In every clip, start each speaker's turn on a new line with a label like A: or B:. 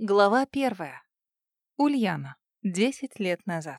A: Глава первая. Ульяна. Десять лет назад.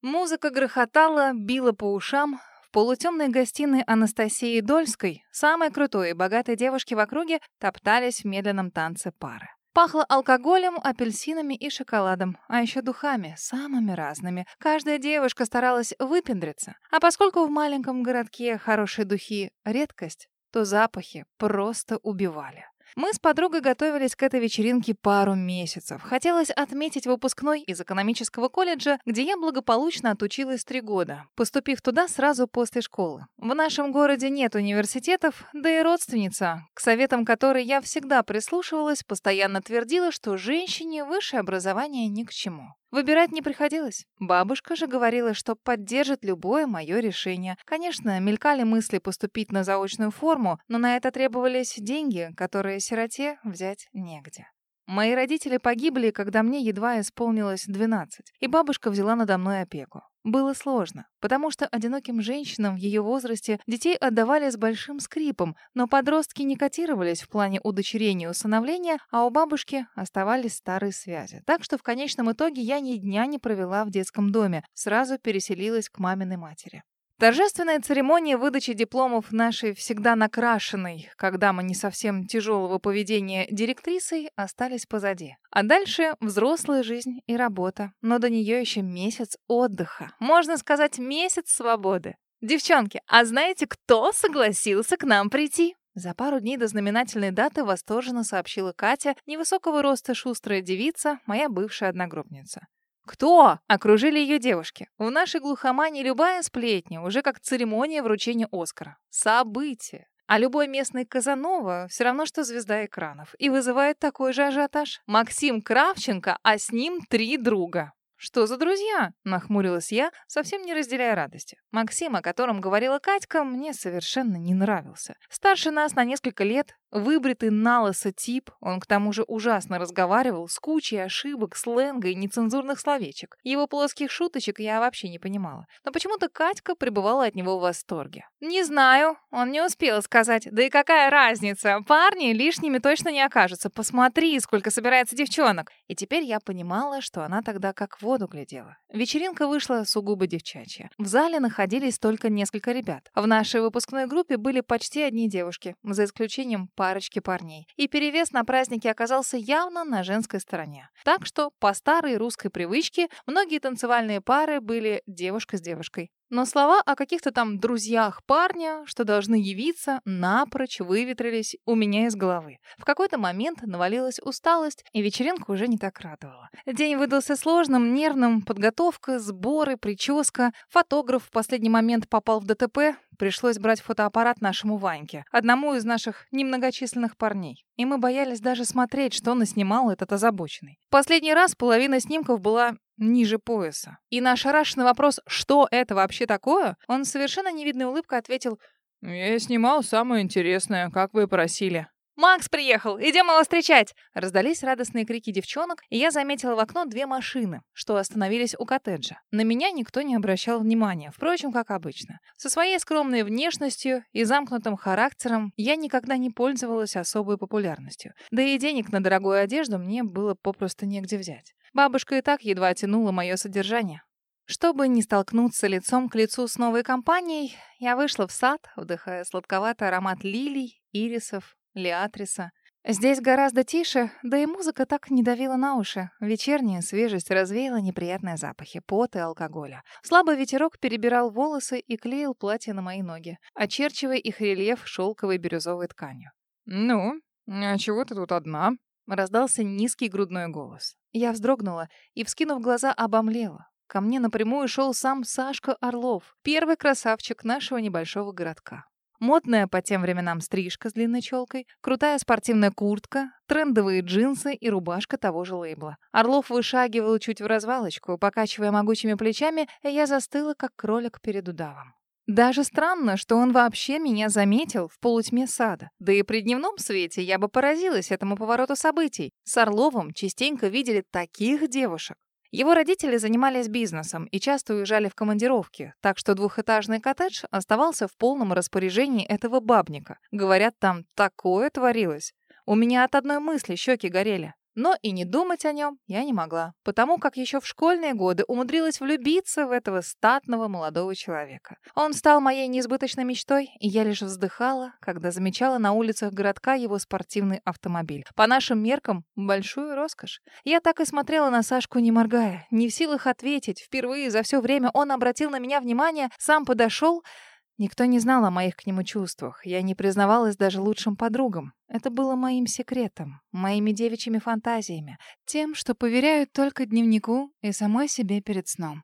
A: Музыка грохотала, била по ушам. В полутемной гостиной Анастасии Дольской, самой крутой и богатой девушки в округе, топтались в медленном танце пары. Пахло алкоголем, апельсинами и шоколадом, а еще духами, самыми разными. Каждая девушка старалась выпендриться. А поскольку в маленьком городке хорошие духи — редкость, то запахи просто убивали. Мы с подругой готовились к этой вечеринке пару месяцев. Хотелось отметить выпускной из экономического колледжа, где я благополучно отучилась три года, поступив туда сразу после школы. В нашем городе нет университетов, да и родственница, к советам которой я всегда прислушивалась, постоянно твердила, что женщине высшее образование ни к чему. Выбирать не приходилось. Бабушка же говорила, что поддержит любое мое решение. Конечно, мелькали мысли поступить на заочную форму, но на это требовались деньги, которые сироте взять негде. Мои родители погибли, когда мне едва исполнилось 12, и бабушка взяла надо мной опеку. Было сложно, потому что одиноким женщинам в ее возрасте детей отдавали с большим скрипом, но подростки не котировались в плане удочерения и усыновления, а у бабушки оставались старые связи. Так что в конечном итоге я ни дня не провела в детском доме, сразу переселилась к маминой матери. Торжественная церемония выдачи дипломов нашей всегда накрашенной, когда мы не совсем тяжелого поведения директрисой, остались позади. А дальше взрослая жизнь и работа. Но до нее еще месяц отдыха. Можно сказать, месяц свободы. Девчонки, а знаете, кто согласился к нам прийти? За пару дней до знаменательной даты восторженно сообщила Катя, невысокого роста шустрая девица, моя бывшая одногруппница. «Кто?» — окружили ее девушки. В нашей глухомане любая сплетня, уже как церемония вручения Оскара. Событие. А любой местный Казанова все равно, что звезда экранов. И вызывает такой же ажиотаж. Максим Кравченко, а с ним три друга. «Что за друзья?» — нахмурилась я, совсем не разделяя радости. Максим, о котором говорила Катька, мне совершенно не нравился. Старше нас на несколько лет, выбритый налысо тип, он к тому же ужасно разговаривал, с кучей ошибок, сленга и нецензурных словечек. Его плоских шуточек я вообще не понимала. Но почему-то Катька пребывала от него в восторге. «Не знаю, он не успел сказать. Да и какая разница? Парни лишними точно не окажутся. Посмотри, сколько собирается девчонок!» И теперь я понимала, что она тогда как в воду глядела. Вечеринка вышла сугубо девчачья. В зале находились только несколько ребят. В нашей выпускной группе были почти одни девушки, за исключением парочки парней. И перевес на празднике оказался явно на женской стороне. Так что, по старой русской привычке, многие танцевальные пары были девушка с девушкой. Но слова о каких-то там друзьях парня, что должны явиться, напрочь выветрились у меня из головы. В какой-то момент навалилась усталость, и вечеринка уже не так радовала. День выдался сложным, нервным, подготовка, сборы, прическа. Фотограф в последний момент попал в ДТП, пришлось брать фотоаппарат нашему Ваньке, одному из наших немногочисленных парней. И мы боялись даже смотреть, что он снимал этот озабоченный. Последний раз половина снимков была ниже пояса. И на ошарашенный вопрос, что это вообще такое, он совершенно невидной улыбкой ответил «Я снимал самое интересное, как вы просили». «Макс приехал! Идем его встречать!» Раздались радостные крики девчонок, и я заметила в окно две машины, что остановились у коттеджа. На меня никто не обращал внимания, впрочем, как обычно. Со своей скромной внешностью и замкнутым характером я никогда не пользовалась особой популярностью. Да и денег на дорогую одежду мне было попросту негде взять. Бабушка и так едва тянула мое содержание. Чтобы не столкнуться лицом к лицу с новой компанией, я вышла в сад, вдыхая сладковатый аромат лилий, ирисов, лиатриса. Здесь гораздо тише, да и музыка так не давила на уши. Вечерняя свежесть развеяла неприятные запахи пота и алкоголя. Слабый ветерок перебирал волосы и клеил платье на мои ноги, очерчивая их рельеф шелковой бирюзовой тканью. «Ну, а чего ты тут одна?» Раздался низкий грудной голос. Я вздрогнула и, вскинув глаза, обомлела. Ко мне напрямую шел сам Сашка Орлов, первый красавчик нашего небольшого городка. Модная по тем временам стрижка с длинной челкой, крутая спортивная куртка, трендовые джинсы и рубашка того же лейбла. Орлов вышагивал чуть в развалочку, покачивая могучими плечами, и я застыла, как кролик перед удавом. Даже странно, что он вообще меня заметил в полутьме сада. Да и при дневном свете я бы поразилась этому повороту событий. С Орловым частенько видели таких девушек. Его родители занимались бизнесом и часто уезжали в командировки, так что двухэтажный коттедж оставался в полном распоряжении этого бабника. Говорят, там такое творилось. У меня от одной мысли щеки горели. Но и не думать о нем я не могла, потому как еще в школьные годы умудрилась влюбиться в этого статного молодого человека. Он стал моей несбыточной мечтой, и я лишь вздыхала, когда замечала на улицах городка его спортивный автомобиль. По нашим меркам, большую роскошь. Я так и смотрела на Сашку, не моргая, не в силах ответить. Впервые за все время он обратил на меня внимание, сам подошел — Никто не знал о моих к нему чувствах. Я не признавалась даже лучшим подругам. Это было моим секретом, моими девичьими фантазиями, тем, что поверяют только дневнику и самой себе перед сном.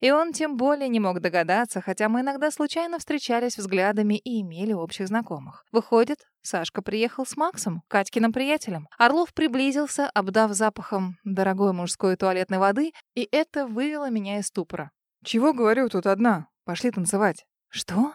A: И он тем более не мог догадаться, хотя мы иногда случайно встречались взглядами и имели общих знакомых. Выходит, Сашка приехал с Максом, Катькиным приятелем. Орлов приблизился, обдав запахом дорогой мужской туалетной воды, и это вывело меня из ступора.
B: «Чего, говорю, тут одна? Пошли танцевать».
A: Что?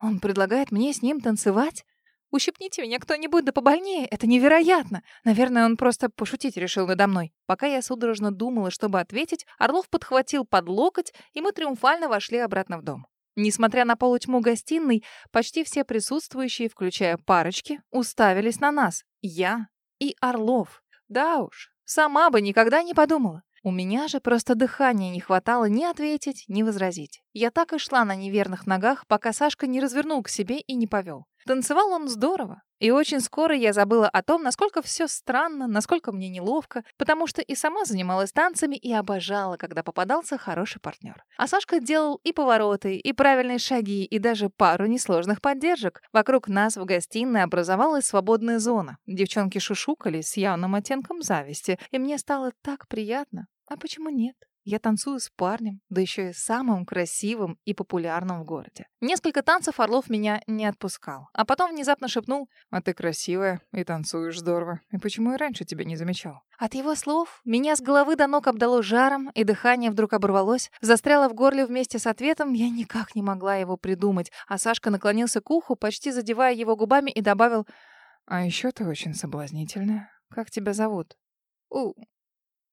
A: Он предлагает мне с ним танцевать? Ущипните меня кто-нибудь да побольнее, это невероятно. Наверное, он просто пошутить решил надо мной. Пока я судорожно думала, чтобы ответить, Орлов подхватил под локоть, и мы триумфально вошли обратно в дом. Несмотря на полутьму гостиной, почти все присутствующие, включая парочки, уставились на нас. Я и Орлов. Да уж, сама бы никогда не подумала. У меня же просто дыхания не хватало ни ответить, ни возразить. Я так и шла на неверных ногах, пока Сашка не развернул к себе и не повел. Танцевал он здорово. И очень скоро я забыла о том, насколько все странно, насколько мне неловко, потому что и сама занималась танцами и обожала, когда попадался хороший партнер. А Сашка делал и повороты, и правильные шаги, и даже пару несложных поддержек. Вокруг нас в гостиной образовалась свободная зона. Девчонки шушукались с явным оттенком зависти, и мне стало так приятно. А почему нет? Я танцую с парнем, да еще и самым красивым и популярным в городе. Несколько танцев Орлов меня не отпускал, а потом внезапно шепнул
B: «А ты красивая и танцуешь здорово. И почему я раньше тебя не замечал?»
A: От его слов меня с головы до ног обдало жаром, и дыхание вдруг оборвалось, застряло в горле вместе с ответом, я никак не могла его придумать, а Сашка наклонился к уху, почти задевая его губами, и добавил
B: «А еще ты очень соблазнительная. Как тебя зовут?»
A: «У...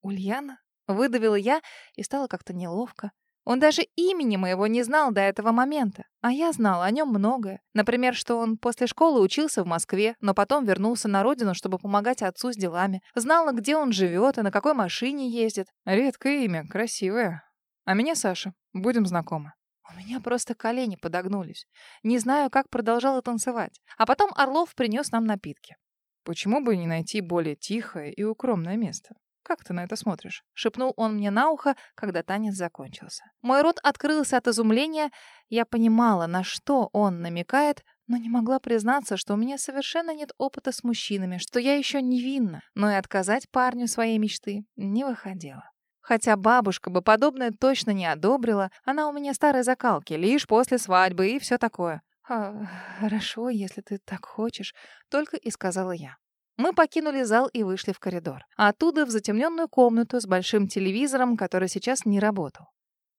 A: Ульяна?» Выдавила я и стало как-то неловко. Он даже имени моего не знал до этого момента. А я знала о нем многое. Например, что он после школы учился в Москве, но потом вернулся на родину, чтобы помогать отцу с делами. Знала, где он живет и на какой машине ездит.
B: Редкое имя, красивое. А меня Саша. Будем знакомы.
A: У меня просто колени подогнулись. Не знаю, как продолжала танцевать. А потом Орлов принес нам напитки.
B: Почему бы не найти более тихое и укромное место? «Как ты на это смотришь?» — шепнул он мне на ухо, когда танец закончился.
A: Мой рот открылся от изумления. Я понимала, на что он намекает, но не могла признаться, что у меня совершенно нет опыта с мужчинами, что я еще невинна, но и отказать парню своей мечты не выходило. Хотя бабушка бы подобное точно не одобрила, она у меня старой закалки, лишь после свадьбы и все такое. «А, «Хорошо, если ты так хочешь», — только и сказала я. Мы покинули зал и вышли в коридор. А оттуда в затемненную комнату с большим телевизором, который сейчас не работал.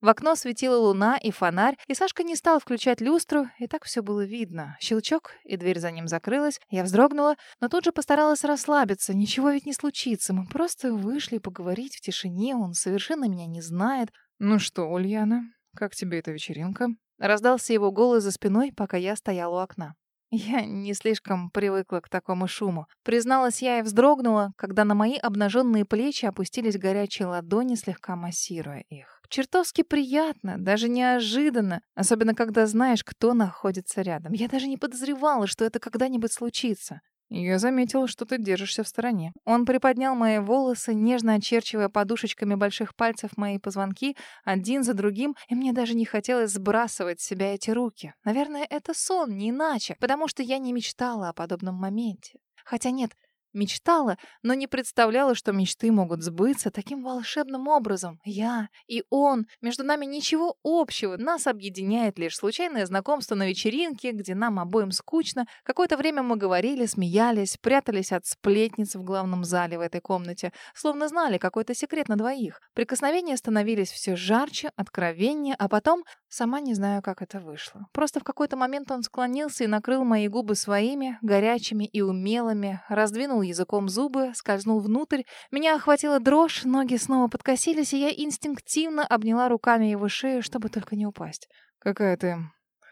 A: В окно светила луна и фонарь, и Сашка не стал включать люстру, и так все было видно. Щелчок, и дверь за ним закрылась. Я вздрогнула, но тут же постаралась расслабиться. Ничего ведь не случится. Мы просто вышли поговорить в тишине, он совершенно меня не знает.
B: «Ну что, Ульяна, как тебе эта вечеринка?»
A: Раздался его голос за спиной, пока я стояла у окна. Я не слишком привыкла к такому шуму. Призналась я и вздрогнула, когда на мои обнаженные плечи опустились горячие ладони, слегка массируя их. Чертовски приятно, даже неожиданно, особенно когда знаешь, кто находится рядом. Я даже не подозревала, что это когда-нибудь случится.
B: «Я заметил, что ты держишься в стороне».
A: Он приподнял мои волосы, нежно очерчивая подушечками больших пальцев мои позвонки, один за другим, и мне даже не хотелось сбрасывать с себя эти руки. Наверное, это сон, не иначе, потому что я не мечтала о подобном моменте. Хотя нет, Мечтала, но не представляла, что мечты могут сбыться таким волшебным образом. Я и он. Между нами ничего общего. Нас объединяет лишь случайное знакомство на вечеринке, где нам обоим скучно. Какое-то время мы говорили, смеялись, прятались от сплетниц в главном зале в этой комнате, словно знали какой-то секрет на двоих. Прикосновения становились все жарче, откровеннее, а потом, сама не знаю, как это вышло. Просто в какой-то момент он склонился и накрыл мои губы своими, горячими и умелыми, раздвинул языком зубы, скользнул внутрь. Меня охватила дрожь, ноги снова подкосились, и я инстинктивно обняла руками его шею, чтобы только не упасть.
B: «Какая ты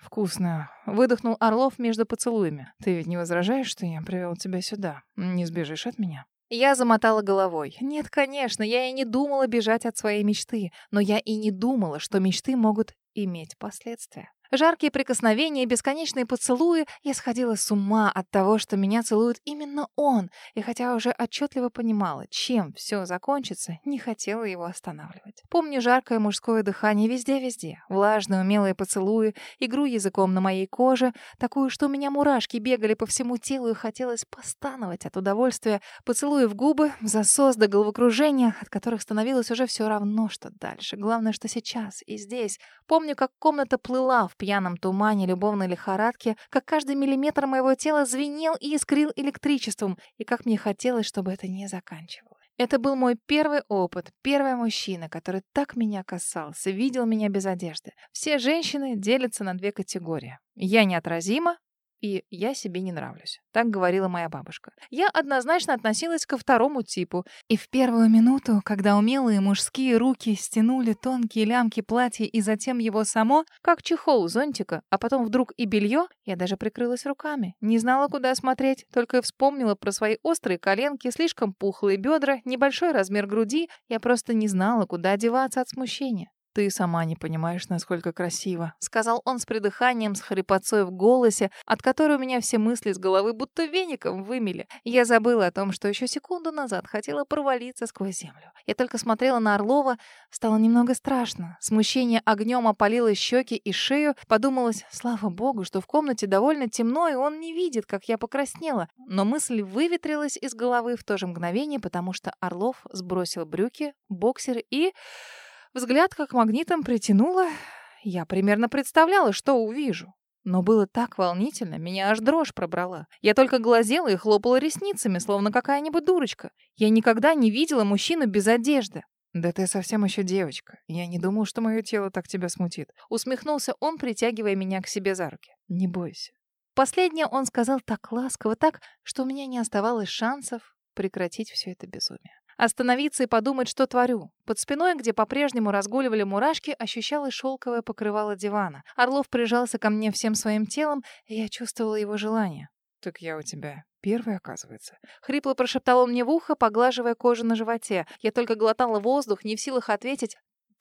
B: вкусная!» — выдохнул Орлов между поцелуями. «Ты ведь не возражаешь, что я привел тебя сюда? Не сбежишь от меня?»
A: Я замотала головой. Нет, конечно, я и не думала бежать от своей мечты, но я и не думала, что мечты могут иметь последствия. Жаркие прикосновения, бесконечные поцелуи. Я сходила с ума от того, что меня целует именно он. И хотя уже отчетливо понимала, чем все закончится, не хотела его останавливать. Помню жаркое мужское дыхание везде-везде. Влажные умелые поцелуи, игру языком на моей коже, такую, что у меня мурашки бегали по всему телу и хотелось постановать от удовольствия. Поцелуи в губы, засос до головокружения, от которых становилось уже все равно, что дальше. Главное, что сейчас и здесь. Помню, как комната плыла в пьяном тумане любовной лихорадки, как каждый миллиметр моего тела звенел и искрил электричеством, и как мне хотелось, чтобы это не заканчивалось. Это был мой первый опыт, первый мужчина, который так меня касался, видел меня без одежды. Все женщины делятся на две категории. Я неотразима, и я себе не нравлюсь. Так говорила моя бабушка. Я однозначно относилась ко второму типу. И в первую минуту, когда умелые мужские руки стянули тонкие лямки платья и затем его само, как чехол зонтика, а потом вдруг и белье, я даже прикрылась руками. Не знала, куда смотреть, только вспомнила про свои острые коленки, слишком пухлые бедра, небольшой размер груди. Я просто не знала, куда одеваться от смущения. «Ты сама не понимаешь, насколько красиво», — сказал он с придыханием, с хрипотцой в голосе, от которой у меня все мысли с головы будто веником вымели. Я забыла о том, что еще секунду назад хотела провалиться сквозь землю. Я только смотрела на Орлова, стало немного страшно. Смущение огнем опалило щеки и шею. Подумалось, слава богу, что в комнате довольно темно, и он не видит, как я покраснела. Но мысль выветрилась из головы в то же мгновение, потому что Орлов сбросил брюки, боксер и... Взгляд как магнитом притянуло. Я примерно представляла, что увижу. Но было так волнительно, меня аж дрожь пробрала. Я только глазела и хлопала ресницами, словно какая-нибудь дурочка. Я никогда не видела мужчину без одежды.
B: «Да ты совсем еще девочка. Я не думал, что мое тело так тебя смутит».
A: Усмехнулся он, притягивая меня к себе за руки.
B: «Не бойся».
A: Последнее он сказал так ласково, так, что у меня не оставалось шансов прекратить все это безумие. Остановиться и подумать, что творю. Под спиной, где по-прежнему разгуливали мурашки, ощущалось шелковое покрывало дивана. Орлов прижался ко мне всем своим телом, и я чувствовала его желание.
B: «Так я у тебя первый, оказывается».
A: Хрипло прошептал он мне в ухо, поглаживая кожу на животе. Я только глотала воздух, не в силах ответить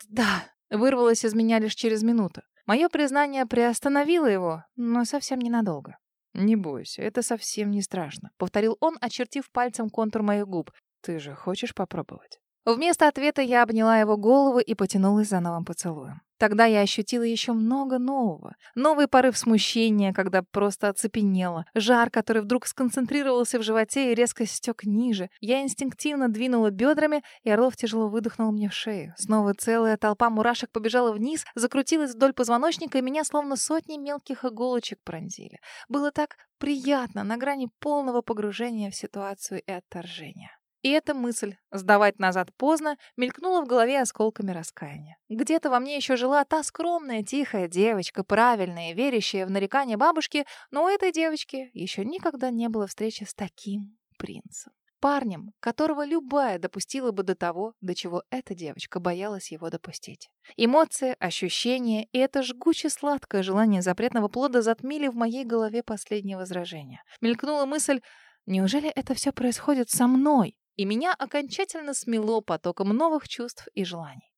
A: «да». Вырвалось из меня лишь через минуту. Мое признание приостановило его, но совсем ненадолго.
B: «Не бойся, это совсем не страшно», — повторил он, очертив пальцем контур моих губ. Ты же хочешь попробовать?
A: Вместо ответа я обняла его голову и потянулась за новым поцелуем. Тогда я ощутила еще много нового. Новый порыв смущения, когда просто оцепенела. Жар, который вдруг сконцентрировался в животе и резко стек ниже. Я инстинктивно двинула бедрами, и Орлов тяжело выдохнул мне в шею. Снова целая толпа мурашек побежала вниз, закрутилась вдоль позвоночника, и меня словно сотни мелких иголочек пронзили. Было так приятно, на грани полного погружения в ситуацию и отторжения. И эта мысль, сдавать назад поздно, мелькнула в голове осколками раскаяния. Где-то во мне еще жила та скромная, тихая девочка, правильная, верящая в нарекания бабушки, но у этой девочки еще никогда не было встречи с таким принцем. Парнем, которого любая допустила бы до того, до чего эта девочка боялась его допустить. Эмоции, ощущения и это жгуче сладкое желание запретного плода затмили в моей голове последнее возражение. Мелькнула мысль, неужели это все происходит со мной? И меня окончательно смело потоком новых чувств и желаний.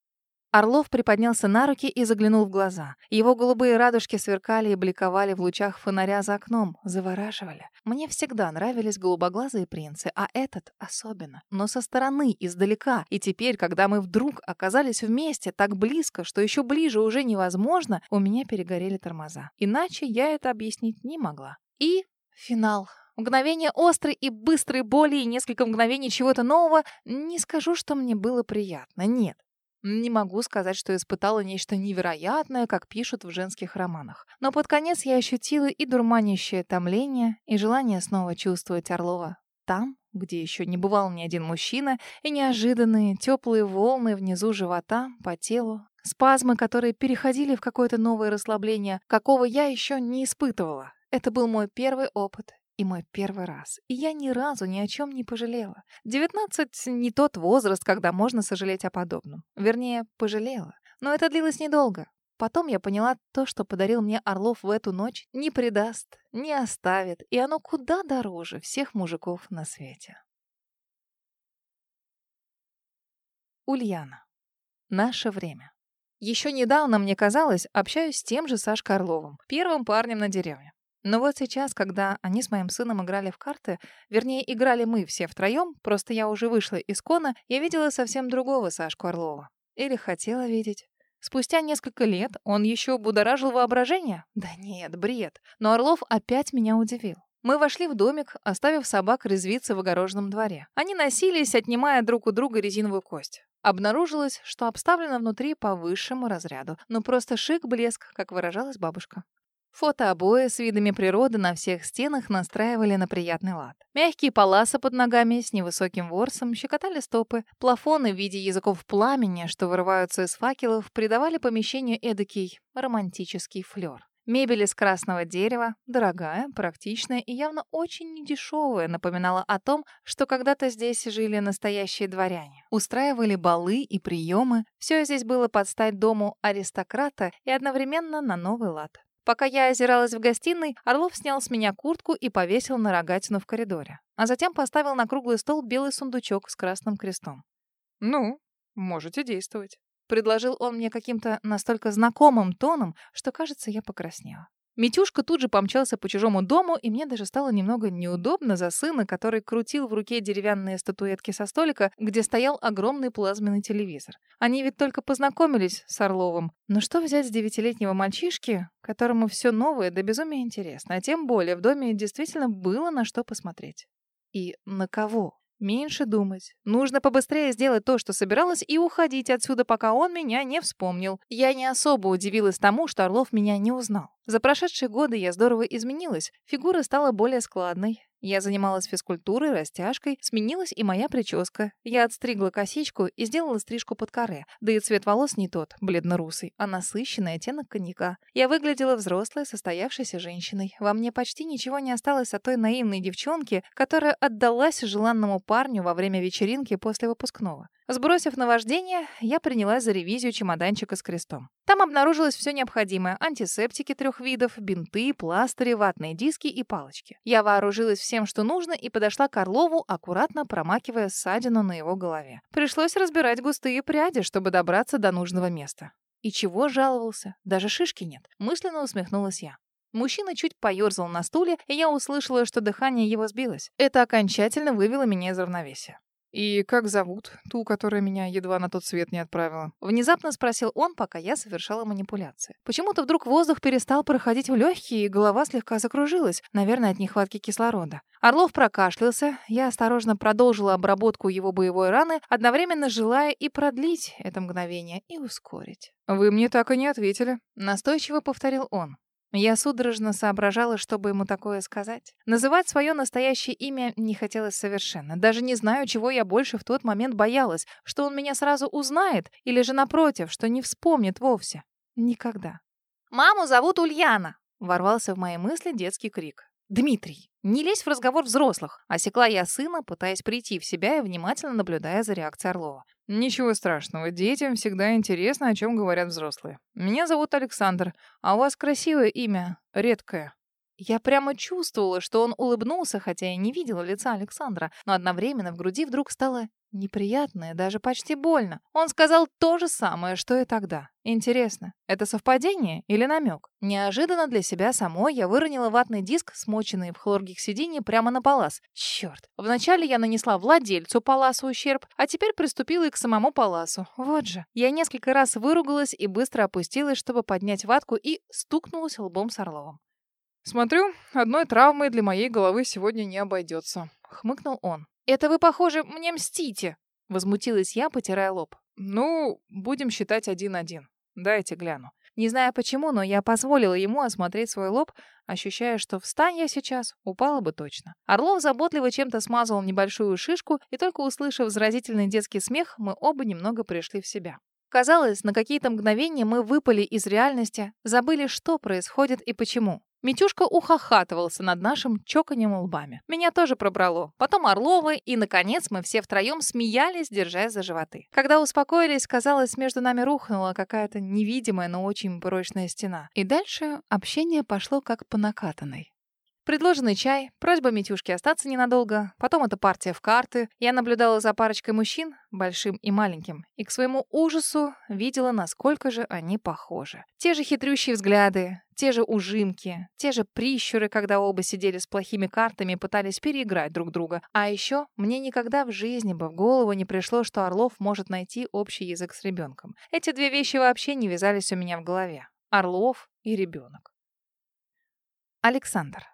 A: Орлов приподнялся на руки и заглянул в глаза. Его голубые радужки сверкали и бликовали в лучах фонаря за окном, завораживали. Мне всегда нравились голубоглазые принцы, а этот особенно. Но со стороны, издалека. И теперь, когда мы вдруг оказались вместе так близко, что еще ближе уже невозможно, у меня перегорели тормоза. Иначе я это объяснить не могла. И финал. Мгновение острой и быстрой боли и несколько мгновений чего-то нового. Не скажу, что мне было приятно. Нет. Не могу сказать, что испытала нечто невероятное, как пишут в женских романах. Но под конец я ощутила и дурманящее томление, и желание снова чувствовать Орлова там, где еще не бывал ни один мужчина, и неожиданные теплые волны внизу живота, по телу, спазмы, которые переходили в какое-то новое расслабление, какого я еще не испытывала. Это был мой первый опыт, и мой первый раз. И я ни разу ни о чем не пожалела. Девятнадцать — не тот возраст, когда можно сожалеть о подобном. Вернее, пожалела. Но это длилось недолго. Потом я поняла, то, что подарил мне Орлов в эту ночь, не предаст, не оставит, и оно куда дороже всех мужиков на свете. Ульяна. Наше время. Еще недавно, мне казалось, общаюсь с тем же Сашкой Орловым, первым парнем на деревне. Но вот сейчас, когда они с моим сыном играли в карты, вернее, играли мы все втроем, просто я уже вышла из кона, я видела совсем другого Сашку Орлова. Или хотела видеть. Спустя несколько лет он еще будоражил воображение? Да нет, бред. Но Орлов опять меня удивил. Мы вошли в домик, оставив собак резвиться в огороженном дворе. Они носились, отнимая друг у друга резиновую кость. Обнаружилось, что обставлено внутри по высшему разряду. Ну просто шик-блеск, как выражалась бабушка. Фотообои с видами природы на всех стенах настраивали на приятный лад. Мягкие паласы под ногами с невысоким ворсом щекотали стопы. Плафоны в виде языков пламени, что вырываются из факелов, придавали помещению эдакий романтический флёр. Мебель из красного дерева, дорогая, практичная и явно очень недешевая, напоминала о том, что когда-то здесь жили настоящие дворяне. Устраивали балы и приемы. Все здесь было под стать дому аристократа и одновременно на новый лад. Пока я озиралась в гостиной, Орлов снял с меня куртку и повесил на рогатину в коридоре. А затем поставил на круглый стол белый сундучок с красным крестом.
B: «Ну, можете действовать».
A: Предложил он мне каким-то настолько знакомым тоном, что, кажется, я покраснела. Митюшка тут же помчался по чужому дому, и мне даже стало немного неудобно за сына, который крутил в руке деревянные статуэтки со столика, где стоял огромный плазменный телевизор. Они ведь только познакомились с Орловым. Но что взять с девятилетнего мальчишки, которому все новое да безумие интересно, а тем более в доме действительно было на что посмотреть. И на кого? Меньше думать. Нужно побыстрее сделать то, что собиралась, и уходить отсюда, пока он меня не вспомнил. Я не особо удивилась тому, что Орлов меня не узнал. За прошедшие годы я здорово изменилась. Фигура стала более складной. Я занималась физкультурой, растяжкой, сменилась и моя прическа. Я отстригла косичку и сделала стрижку под каре. Да и цвет волос не тот, бледно-русый, а насыщенный оттенок коньяка. Я выглядела взрослой, состоявшейся женщиной. Во мне почти ничего не осталось от той наивной девчонки, которая отдалась желанному парню во время вечеринки после выпускного. Сбросив наваждение, я принялась за ревизию чемоданчика с крестом. Там обнаружилось все необходимое. Антисептики трех видов, бинты, пластыри, ватные диски и палочки. Я вооружилась всем, что нужно, и подошла к Орлову, аккуратно промакивая ссадину на его голове. Пришлось разбирать густые пряди, чтобы добраться до нужного места. И чего жаловался? Даже шишки нет. Мысленно усмехнулась я. Мужчина чуть поерзал на стуле, и я услышала, что дыхание его сбилось. Это окончательно вывело меня из равновесия.
B: «И как зовут ту, которая меня едва на тот свет не отправила?»
A: Внезапно спросил он, пока я совершала манипуляции. Почему-то вдруг воздух перестал проходить в легкие, и голова слегка закружилась, наверное, от нехватки кислорода. Орлов прокашлялся, я осторожно продолжила обработку его боевой раны, одновременно желая и продлить это мгновение, и ускорить.
B: «Вы мне так и не ответили», —
A: настойчиво повторил он. Я судорожно соображала, чтобы ему такое сказать. Называть свое настоящее имя не хотелось совершенно. Даже не знаю, чего я больше в тот момент боялась, что он меня сразу узнает, или же напротив, что не вспомнит вовсе. Никогда. «Маму зовут Ульяна!» — ворвался в мои мысли детский крик. «Дмитрий, не лезь в разговор взрослых!» Осекла я сына, пытаясь прийти в себя и внимательно наблюдая за реакцией Орлова.
B: Ничего страшного. Детям всегда интересно, о чем говорят взрослые. Меня зовут Александр, а у вас красивое имя, редкое.
A: Я прямо чувствовала, что он улыбнулся, хотя я не видела лица Александра, но одновременно в груди вдруг стало неприятно и даже почти больно. Он сказал то же самое, что и тогда. Интересно, это совпадение или намек? Неожиданно для себя самой я выронила ватный диск, смоченный в хлоргексидине, прямо на палас. Черт! Вначале я нанесла владельцу паласа ущерб, а теперь приступила и к самому паласу. Вот же. Я несколько раз выругалась и быстро опустилась, чтобы поднять ватку, и стукнулась лбом с Орловым.
B: «Смотрю, одной травмой для моей головы сегодня не обойдется», — хмыкнул он.
A: «Это вы, похоже, мне мстите», — возмутилась я, потирая лоб.
B: «Ну, будем считать один-один. Дайте гляну».
A: Не знаю почему, но я позволила ему осмотреть свой лоб, ощущая, что встань я сейчас, упала бы точно. Орлов заботливо чем-то смазал небольшую шишку, и только услышав заразительный детский смех, мы оба немного пришли в себя. Казалось, на какие-то мгновения мы выпали из реальности, забыли, что происходит и почему. Митюшка ухахатывался над нашим чоканьем лбами. Меня тоже пробрало. Потом Орловы, и, наконец, мы все втроем смеялись, держась за животы. Когда успокоились, казалось, между нами рухнула какая-то невидимая, но очень прочная стена. И дальше общение пошло как по накатанной. Предложенный чай, просьба Митюшки остаться ненадолго, потом эта партия в карты. Я наблюдала за парочкой мужчин, большим и маленьким, и к своему ужасу видела, насколько же они похожи. Те же хитрющие взгляды, те же ужимки, те же прищуры, когда оба сидели с плохими картами и пытались переиграть друг друга. А еще мне никогда в жизни бы в голову не пришло, что Орлов может найти общий язык с ребенком. Эти две вещи вообще не вязались у меня в голове. Орлов и ребенок. Александр.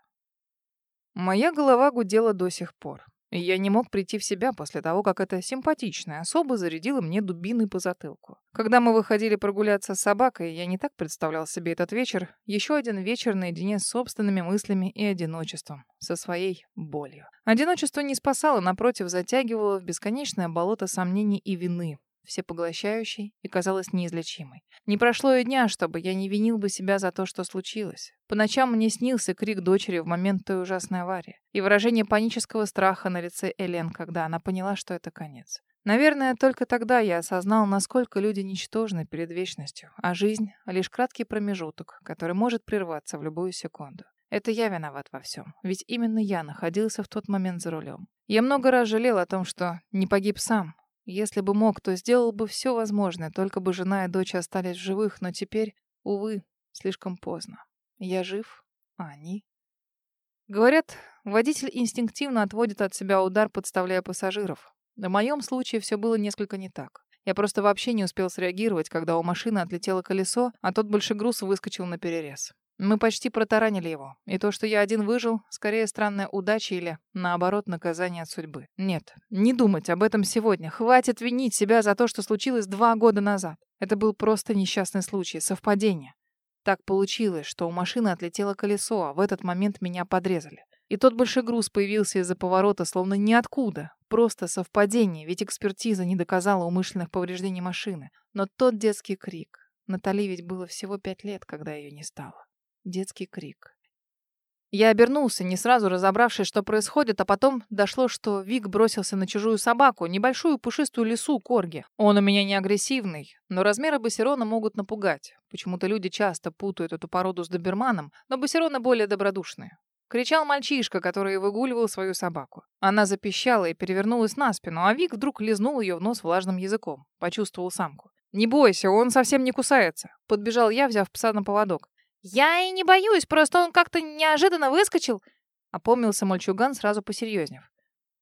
B: Моя голова гудела до сих пор. И я не мог прийти в себя после того, как эта симпатичная особа зарядила мне дубиной по затылку. Когда мы выходили прогуляться с собакой, я не так представлял себе этот вечер. Еще один вечер наедине с собственными мыслями и одиночеством. Со своей болью. Одиночество не спасало, напротив, затягивало в бесконечное болото сомнений и вины всепоглощающей и казалась неизлечимой. Не прошло и дня, чтобы я не винил бы себя за то, что случилось. По ночам мне снился крик дочери в момент той ужасной аварии и выражение панического страха на лице Элен, когда она поняла, что это конец. Наверное, только тогда я осознал, насколько люди ничтожны перед вечностью, а жизнь — лишь краткий промежуток, который может прерваться в любую секунду. Это я виноват во всем, ведь именно я находился в тот момент за рулем. Я много раз жалел о том, что не погиб сам, если бы мог, то сделал бы все возможное, только бы жена и дочь остались в живых, но теперь, увы, слишком поздно. Я жив, а они... Говорят, водитель инстинктивно отводит от себя удар, подставляя пассажиров. В моем случае все было несколько не так. Я просто вообще не успел среагировать, когда у машины отлетело колесо, а тот большой груз выскочил на перерез. Мы почти протаранили его. И то, что я один выжил, скорее странная удача или, наоборот, наказание от судьбы. Нет, не думать об этом сегодня. Хватит винить себя за то, что случилось два года назад. Это был просто несчастный случай, совпадение. Так получилось, что у машины отлетело колесо, а в этот момент меня подрезали. И тот большой груз появился из-за поворота, словно ниоткуда. Просто совпадение, ведь экспертиза не доказала умышленных повреждений машины. Но тот детский крик. Натали ведь было всего пять лет, когда ее не стало детский крик. Я обернулся, не сразу разобравшись, что происходит, а потом дошло, что Вик бросился на чужую собаку, небольшую пушистую лису Корги. Он у меня не агрессивный, но размеры бассерона могут напугать. Почему-то люди часто путают эту породу с доберманом, но бассероны более добродушные. Кричал мальчишка, который выгуливал свою собаку. Она запищала и перевернулась на спину, а Вик вдруг лизнул ее в нос влажным языком. Почувствовал самку. «Не бойся, он совсем не кусается», — подбежал я, взяв пса на поводок. «Я и не боюсь, просто он как-то неожиданно выскочил», — опомнился мальчуган, сразу посерьезнев.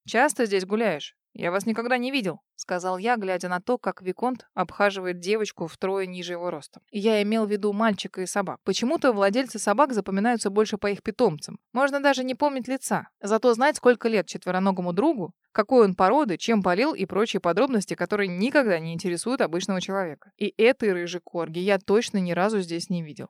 B: «Часто здесь гуляешь? Я вас никогда не видел», — сказал я, глядя на то, как Виконт обхаживает девочку втрое ниже его ростом. Я имел в виду мальчика и собак. Почему-то владельцы собак запоминаются больше по их питомцам. Можно даже не помнить лица. Зато знать, сколько лет четвероногому другу, какой он породы, чем болел и прочие подробности, которые никогда не интересуют обычного человека. И этой рыжей корги я точно ни разу здесь не видел.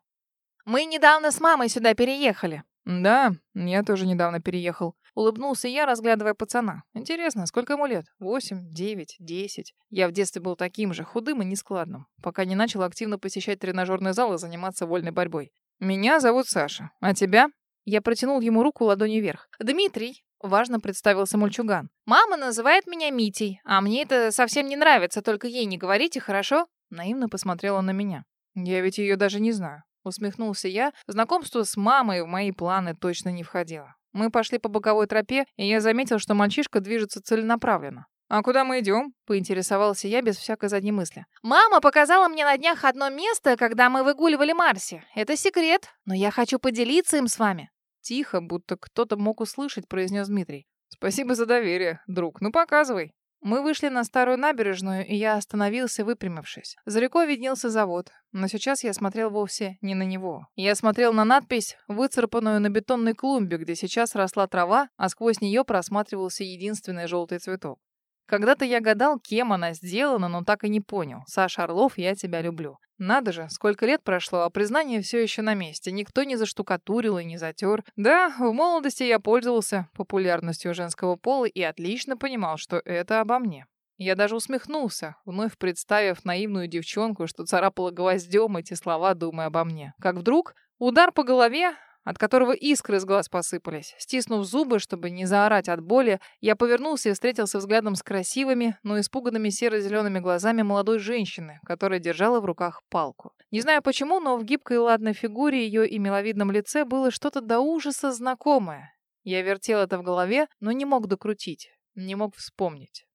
B: Мы недавно с мамой сюда переехали». «Да, я тоже недавно переехал». Улыбнулся я, разглядывая пацана. Интересно, сколько ему лет? Восемь, девять, десять. Я в детстве был таким же, худым и нескладным, пока не начал активно посещать тренажерный зал и заниматься вольной борьбой. «Меня зовут Саша. А тебя?» Я протянул ему руку ладонью вверх. «Дмитрий», — важно представился мальчуган. «Мама называет меня Митей, а мне это совсем не нравится, только ей не говорите, хорошо?» Наивно посмотрела на меня. «Я ведь ее даже не знаю. Усмехнулся я. Знакомство с мамой в мои планы точно не входило. Мы пошли по боковой тропе, и я заметил, что мальчишка движется целенаправленно. «А куда мы идем?» — поинтересовался я без всякой задней мысли. «Мама показала мне на днях одно место, когда мы выгуливали Марси. Это секрет, но я хочу поделиться им с вами». Тихо, будто кто-то мог услышать, произнес Дмитрий. «Спасибо за доверие, друг. Ну, показывай». Мы вышли на старую набережную, и я остановился, выпрямившись. За рекой виднелся завод, но сейчас я смотрел вовсе не на него. Я смотрел на надпись, выцарапанную на бетонной клумбе, где сейчас росла трава, а сквозь нее просматривался единственный желтый цветок. Когда-то я гадал, кем она сделана, но так и не понял. Саша Орлов, я тебя люблю. Надо же, сколько лет прошло, а признание все еще на месте. Никто не заштукатурил и не затер. Да, в молодости я пользовался популярностью женского пола и отлично понимал, что это обо мне. Я даже усмехнулся, вновь представив наивную девчонку, что царапала гвоздем эти слова, думая обо мне. Как вдруг удар по голове, от которого искры из глаз посыпались. Стиснув зубы, чтобы не заорать от боли, я повернулся и встретился взглядом с красивыми, но испуганными серо-зелеными глазами молодой женщины, которая держала в руках палку. Не знаю почему, но в гибкой ладной фигуре ее и миловидном лице было что-то до ужаса знакомое. Я вертел это в голове, но не мог докрутить, не мог вспомнить.